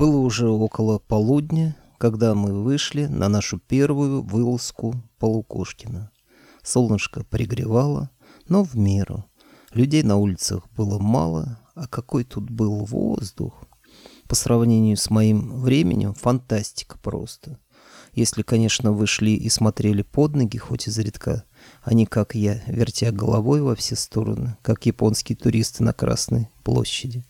Было уже около полудня, когда мы вышли на нашу первую вылазку по Лукошкина. Солнышко пригревало, но в меру. Людей на улицах было мало, а какой тут был воздух. По сравнению с моим временем, фантастика просто. Если, конечно, вы шли и смотрели под ноги, хоть изредка, а не как я, вертя головой во все стороны, как японские туристы на Красной площади.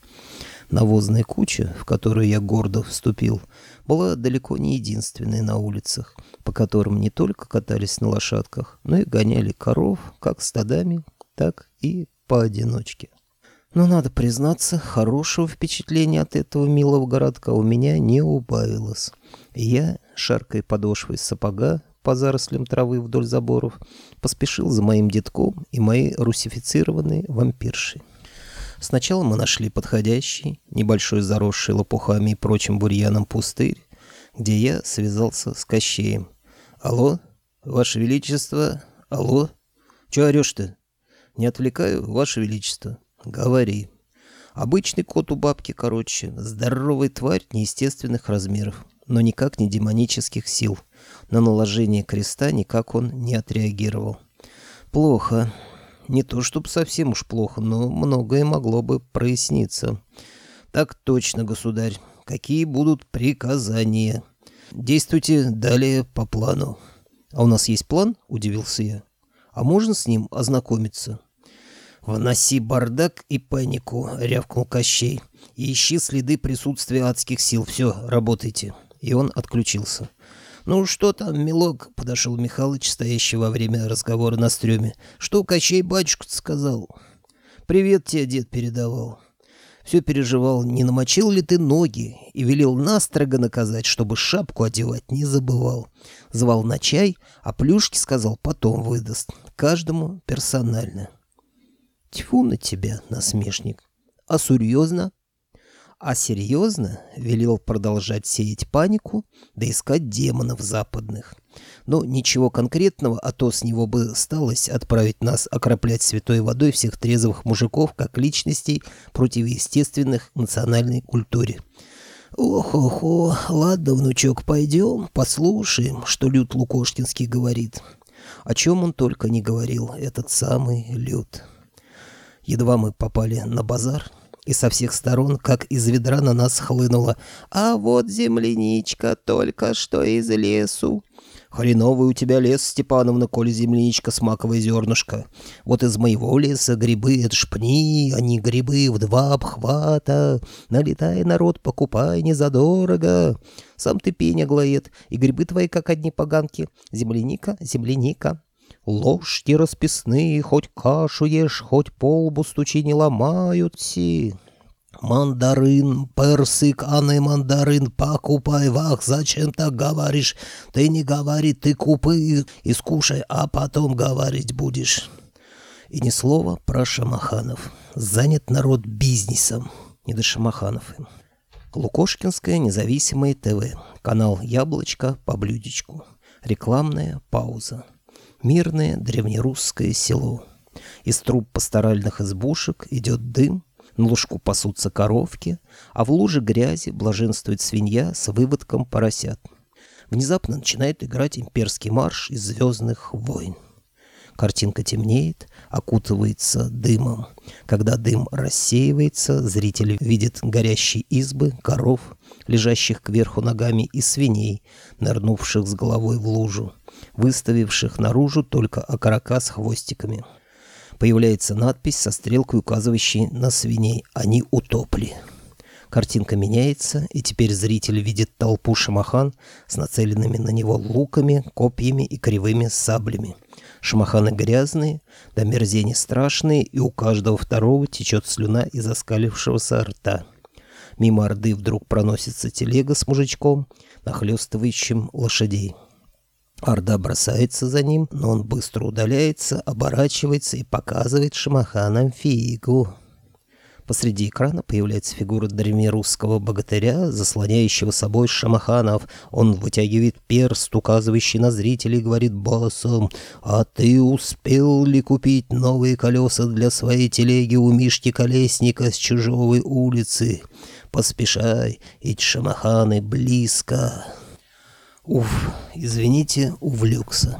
Навозная куча, в которую я гордо вступил, была далеко не единственной на улицах, по которым не только катались на лошадках, но и гоняли коров как стадами, так и поодиночке. Но, надо признаться, хорошего впечатления от этого милого городка у меня не убавилось. я, шаркой подошвой сапога по зарослям травы вдоль заборов, поспешил за моим детком и моей русифицированной вампиршей. Сначала мы нашли подходящий, небольшой заросший лопухами и прочим бурьяном пустырь, где я связался с Кощеем. «Алло, Ваше Величество, алло, чё орёшь-то?» «Не отвлекаю, Ваше Величество?» «Говори». Обычный кот у бабки, короче, здоровая тварь неестественных размеров, но никак не демонических сил. На наложение креста никак он не отреагировал. Плохо. Не то чтобы совсем уж плохо, но многое могло бы проясниться. Так точно, государь. Какие будут приказания? Действуйте далее по плану. А у нас есть план? Удивился я. А можно с ним ознакомиться? «Вноси бардак и панику», — рявкнул Кощей. «И ищи следы присутствия адских сил. Все, работайте». И он отключился. «Ну что там, милок?» — подошел Михалыч, стоящий во время разговора на стреме. «Что Кощей батюшка сказал?» «Привет тебе дед передавал». Все переживал, не намочил ли ты ноги, и велел настрого наказать, чтобы шапку одевать не забывал. Звал на чай, а плюшки, сказал, потом выдаст. Каждому персонально. Тьфу на тебя, насмешник. А серьезно? А серьезно велел продолжать сеять панику, да искать демонов западных. Но ничего конкретного, а то с него бы сталось отправить нас окроплять святой водой всех трезвых мужиков, как личностей, противоестественных национальной культуре. «Ох-охо, ладно, внучок, пойдем, послушаем, что Люд Лукошкинский говорит». О чем он только не говорил, этот самый Люд. Едва мы попали на базар, и со всех сторон, как из ведра, на нас хлынуло. «А вот земляничка только что из лесу». «Хреновый у тебя лес, Степановна, коли земляничка с маковой зернышко. Вот из моего леса грибы — это ж пни, а не грибы в два обхвата. Налетай, народ, покупай незадорого. Сам ты пень аглоед, и грибы твои как одни поганки. Земляника, земляника». Ложки расписные, хоть кашу ешь, хоть полбу стучи не ломают си. Мандарин, персик, а не мандарин, покупай, вах, зачем так говоришь? Ты не говори, ты купи и скушай, а потом говорить будешь. И ни слова про Шамаханов. Занят народ бизнесом. Не до Шамаханов им. Лукошкинское независимое ТВ. Канал «Яблочко» по блюдечку. Рекламная пауза мирное древнерусское село. Из труб пасторальных избушек идет дым, на лужку пасутся коровки, а в луже грязи блаженствует свинья с выводком поросят. Внезапно начинает играть имперский марш из «Звездных войн». Картинка темнеет, окутывается дымом. Когда дым рассеивается, зрители видят горящие избы, коров, лежащих кверху ногами, и свиней, нырнувших с головой в лужу выставивших наружу только окорока с хвостиками. Появляется надпись со стрелкой, указывающей на свиней. Они утопли. Картинка меняется, и теперь зритель видит толпу шамахан с нацеленными на него луками, копьями и кривыми саблями. Шамаханы грязные, до мерзения страшные, и у каждого второго течет слюна из оскалившегося рта. Мимо Орды вдруг проносится телега с мужичком, нахлестывающим лошадей. Орда бросается за ним, но он быстро удаляется, оборачивается и показывает шамаханам фигу. Посреди экрана появляется фигура древнерусского богатыря, заслоняющего собой шамаханов. Он вытягивает перст, указывающий на зрителей, и говорит басом «А ты успел ли купить новые колеса для своей телеги у Мишки Колесника с Чужовой улицы?» Поспешай, эти шамаханы близко. Уф, извините, увлекся.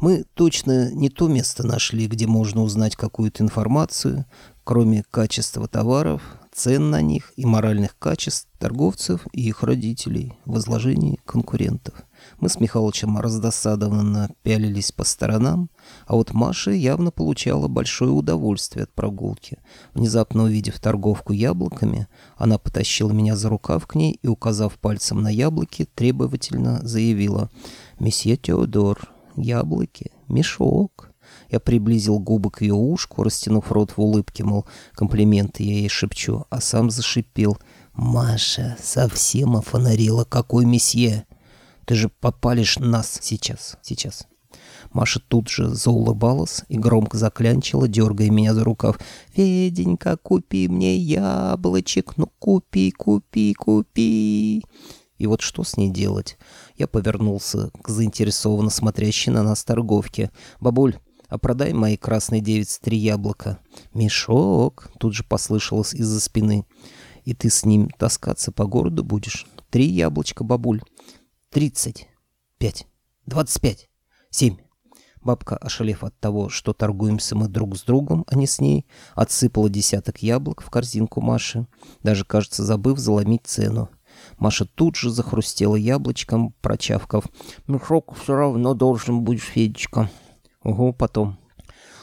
Мы точно не то место нашли, где можно узнать какую-то информацию, кроме качества товаров, цен на них и моральных качеств торговцев и их родителей в изложении конкурентов. Мы с Михалычем раздосадованно пялились по сторонам, а вот Маша явно получала большое удовольствие от прогулки. Внезапно увидев торговку яблоками, она потащила меня за рукав к ней и, указав пальцем на яблоки, требовательно заявила «Месье Теодор, яблоки, мешок». Я приблизил губы к ее ушку, растянув рот в улыбке, мол, комплименты я ей шепчу, а сам зашипел. «Маша совсем офонарила, какой месье! Ты же попалишь нас сейчас, сейчас!» Маша тут же заулыбалась и громко заклянчила, дергая меня за рукав. «Феденька, купи мне яблочек, ну купи, купи, купи!» И вот что с ней делать? Я повернулся к заинтересованно смотрящей на нас торговке. «Бабуль, а продай моей красной девице три яблока». «Мешок!» — тут же послышалось из-за спины. «И ты с ним таскаться по городу будешь? Три яблочка, бабуль. Тридцать. Пять. Двадцать пять. Семь». Бабка, ошалев от того, что торгуемся мы друг с другом, а не с ней, отсыпала десяток яблок в корзинку Маши, даже, кажется, забыв заломить цену. Маша тут же захрустела яблочком, прочавкав. «Мешок все равно должен быть, Федечка». Ого, потом.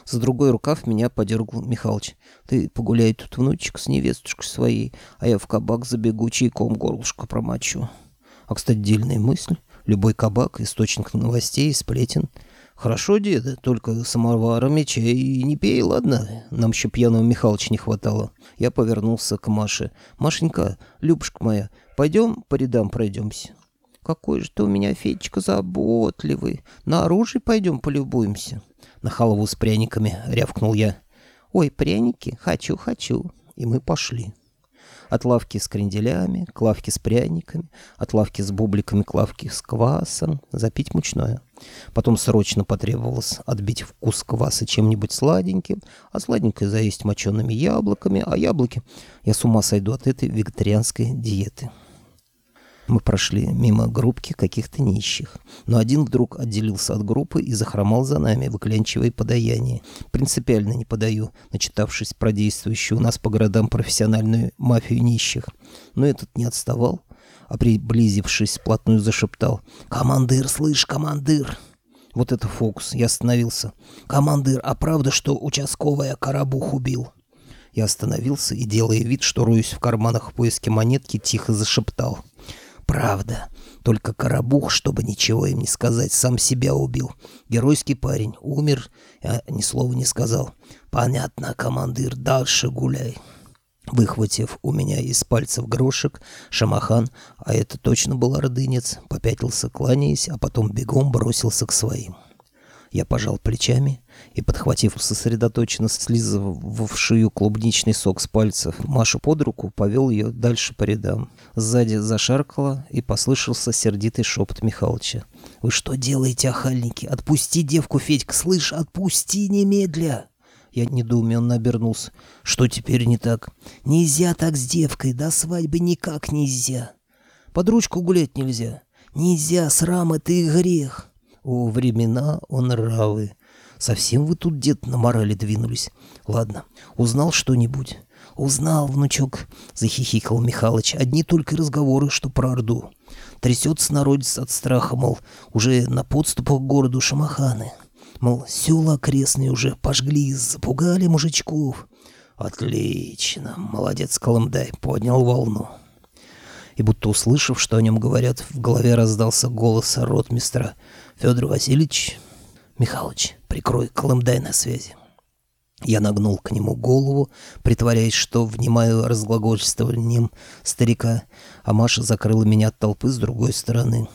За другой рукав меня подергал Михалыч. Ты погуляй тут, внучек, с невестушкой своей, а я в кабак забегу, чайком горлышко промочу. А, кстати, дельная мысль. Любой кабак — источник новостей и сплетен. Хорошо, деда, только самоварами чай не пей, ладно? Нам еще пьяного Михалыча не хватало. Я повернулся к Маше. Машенька, Любушка моя, пойдем по рядам пройдемся. Какой же ты у меня, Федечка, заботливый. На оружие пойдем полюбуемся. На халву с пряниками рявкнул я. Ой, пряники? Хочу, хочу. И мы пошли. От лавки с кренделями, к лавке с пряниками, от лавки с бубликами к лавке с квасом, запить мучное. Потом срочно потребовалось отбить вкус кваса чем-нибудь сладеньким, а сладенькое заесть мочеными яблоками, а яблоки... Я с ума сойду от этой вегетарианской диеты. Мы прошли мимо группки каких-то нищих. Но один вдруг отделился от группы и захромал за нами, выклянчивая подаяние. Принципиально не подаю, начитавшись про действующую у нас по городам профессиональную мафию нищих. Но этот не отставал, а приблизившись вплотную зашептал. «Командир, слышь, командир!» Вот это фокус. Я остановился. «Командир, а правда, что участковая Карабух убил?» Я остановился и, делая вид, что роюсь в карманах в поиске монетки, тихо зашептал. Правда. Только Карабух, чтобы ничего им не сказать, сам себя убил. Геройский парень. Умер, а ни слова не сказал. Понятно, командир, дальше гуляй. Выхватив у меня из пальцев грошек, Шамахан, а это точно был ордынец, попятился, кланяясь, а потом бегом бросился к своим. Я пожал плечами и, подхватив сосредоточенно слизывавшую клубничный сок с пальцев Машу под руку, повел ее дальше по рядам. Сзади зашаркало и послышался сердитый шепот Михалыча. «Вы что делаете, охальники? Отпусти девку, Федька, слышь, отпусти немедля!» Я недоуменно обернулся. «Что теперь не так?» «Нельзя так с девкой, до свадьбы никак нельзя. Под ручку гулять нельзя. Нельзя, срам это и грех». О, времена, о нравы. Совсем вы тут, дед, на морали двинулись. Ладно, узнал что-нибудь? Узнал, внучок, захихикал Михалыч. Одни только разговоры, что про Орду. Трясется народец от страха, мол, уже на подступах к городу Шамаханы. Мол, села окрестные уже пожгли, запугали мужичков. Отлично, молодец, Колымдай, поднял волну и будто услышав, что о нем говорят, в голове раздался голос ротмистра. «Федор Васильевич, Михалыч, прикрой Колымдай на связи». Я нагнул к нему голову, притворяясь, что внимаю разглагольствованием старика, а Маша закрыла меня от толпы с другой стороны.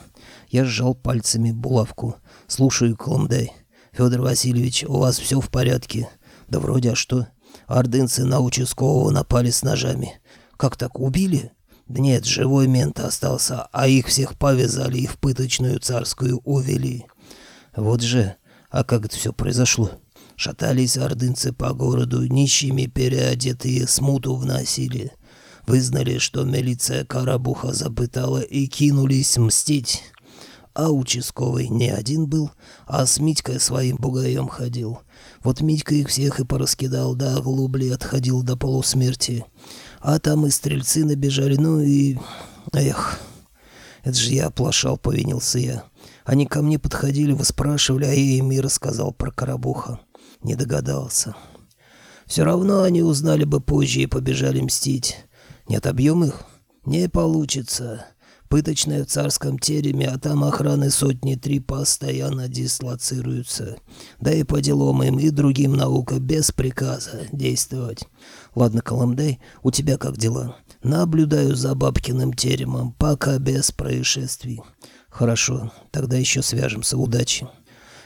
Я сжал пальцами булавку. «Слушаю, Колымдай. Федор Васильевич, у вас все в порядке?» «Да вроде, а что?» «Ордынцы на участкового напали с ножами. Как так, убили?» Да нет, живой мент остался, а их всех повязали и в пыточную царскую увели. Вот же, а как это все произошло? Шатались ордынцы по городу, нищими переодетые, смуту вносили. Вызнали, что милиция Карабуха запытала и кинулись мстить. А участковый не один был, а с Митькой своим бугаем ходил. Вот Митька их всех и пораскидал, да глубли отходил до полусмерти. А там и стрельцы набежали, ну и... Эх, это же я оплошал, повинился я. Они ко мне подходили, выспрашивали, а я им и рассказал про Карабуха. Не догадался. Все равно они узнали бы позже и побежали мстить. Не отобьем их? Не получится. Пыточная в царском тереме, а там охраны сотни три постоянно дислоцируются. Да и по делам им и другим наука без приказа действовать. Ладно, Коломдей, у тебя как дела? Наблюдаю за бабкиным теремом, пока без происшествий. Хорошо, тогда еще свяжемся. Удачи.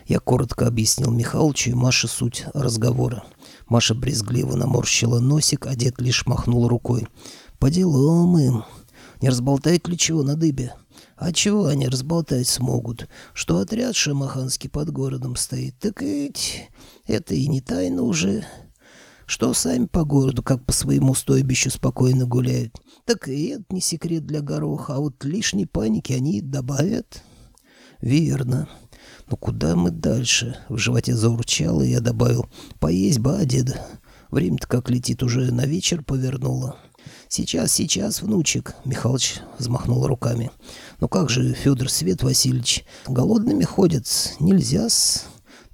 Я коротко объяснил Михалычу и Маше суть разговора. Маша брезгливо наморщила носик, а дед лишь махнул рукой. «По делам им. Не разболтают ли чего на дыбе? А чего они разболтать смогут? Что отряд шамаханский под городом стоит? Так ведь это и не тайна уже. Что сами по городу, как по своему стойбищу спокойно гуляют. Так и это не секрет для гороха, а вот лишней паники они добавят. Верно. Ну куда мы дальше? В животе заурчало, и я добавил. Поесть бы, а, деда? Время-то как летит, уже на вечер повернуло. «Сейчас, сейчас, внучек», — Михалыч взмахнул руками. «Ну как же, Федор Свет Васильевич, голодными ходят, нельзя-с».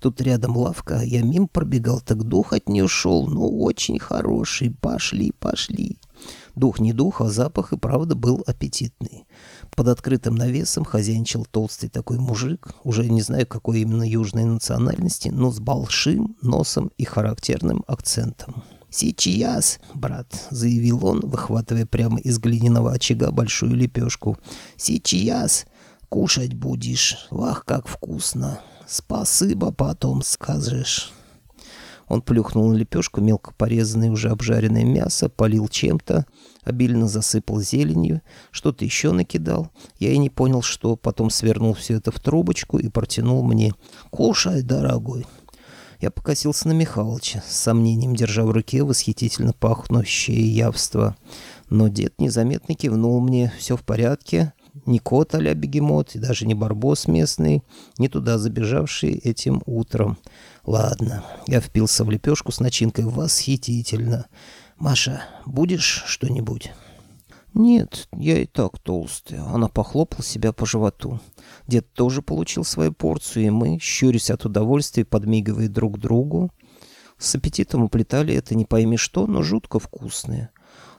Тут рядом лавка, я мим пробегал, так дух от нее шел, ну, очень хороший, пошли, пошли. Дух не дух, а запах и правда был аппетитный. Под открытым навесом хозяйничал толстый такой мужик, уже не знаю какой именно южной национальности, но с большим носом и характерным акцентом. «Сейчас, брат», — заявил он, выхватывая прямо из глиняного очага большую лепешку. «Сейчас кушать будешь. Вах, как вкусно. Спасибо потом скажешь». Он плюхнул на лепешку мелко порезанное уже обжаренное мясо, полил чем-то, обильно засыпал зеленью, что-то еще накидал. Я и не понял, что, потом свернул все это в трубочку и протянул мне. «Кушай, дорогой». Я покосился на Михалыча, с сомнением держа в руке восхитительно пахнущее явство. Но дед незаметно кивнул мне, все в порядке, ни кот а бегемот и даже не барбос местный, не туда забежавший этим утром. Ладно, я впился в лепешку с начинкой восхитительно. «Маша, будешь что-нибудь?» «Нет, я и так толстая». Она похлопала себя по животу. Дед тоже получил свою порцию, и мы, щурясь от удовольствия, подмигивая друг другу, с аппетитом уплетали это не пойми что, но жутко вкусное.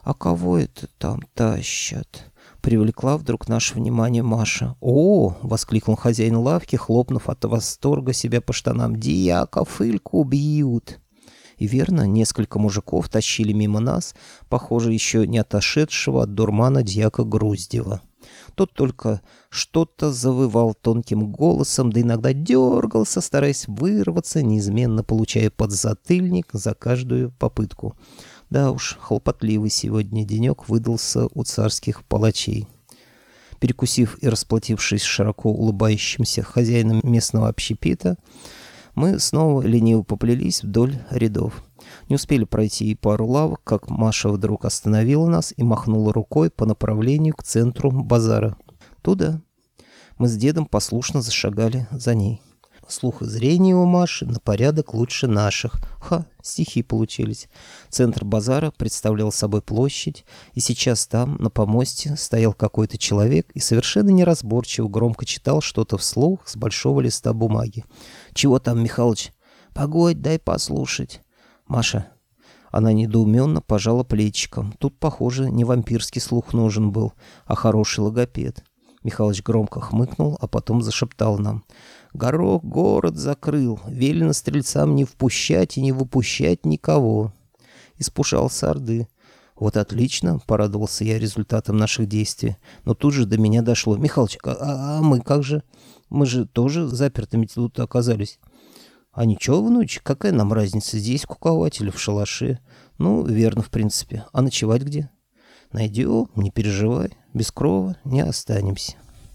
«А кого это там тащат?» Привлекла вдруг наше внимание Маша. «О!» — воскликнул хозяин лавки, хлопнув от восторга себя по штанам. «Дьяков Ильку бьют!» И верно, несколько мужиков тащили мимо нас, похоже, еще не отошедшего от дурмана дьяка Груздева. Тот только что-то завывал тонким голосом, да иногда дергался, стараясь вырваться, неизменно получая подзатыльник за каждую попытку. Да уж, хлопотливый сегодня денек выдался у царских палачей. Перекусив и расплатившись широко улыбающимся хозяином местного общепита, мы снова лениво поплелись вдоль рядов. Не успели пройти и пару лавок, как Маша вдруг остановила нас и махнула рукой по направлению к центру базара. Туда. Мы с дедом послушно зашагали за ней. Слух и зрение у Маши на порядок лучше наших. Ха, стихи получились. Центр базара представлял собой площадь, и сейчас там, на помосте, стоял какой-то человек и совершенно неразборчиво громко читал что-то вслух с большого листа бумаги. «Чего там, Михалыч?» «Погодь, дай послушать». «Маша». Она недоуменно пожала плечиком. Тут, похоже, не вампирский слух нужен был, а хороший логопед. Михалыч громко хмыкнул, а потом зашептал нам. «Горох город закрыл. Велено стрельцам не впущать и не выпущать никого». Испушался Орды. «Вот отлично», — порадовался я результатом наших действий. Но тут же до меня дошло. «Михалыч, а, а, а мы как же? Мы же тоже запертыми тут оказались». «А ничего, внучек, какая нам разница, здесь куковать или в шалаше?» «Ну, верно, в принципе. А ночевать где?» Найдем, не переживай, без крова не останемся.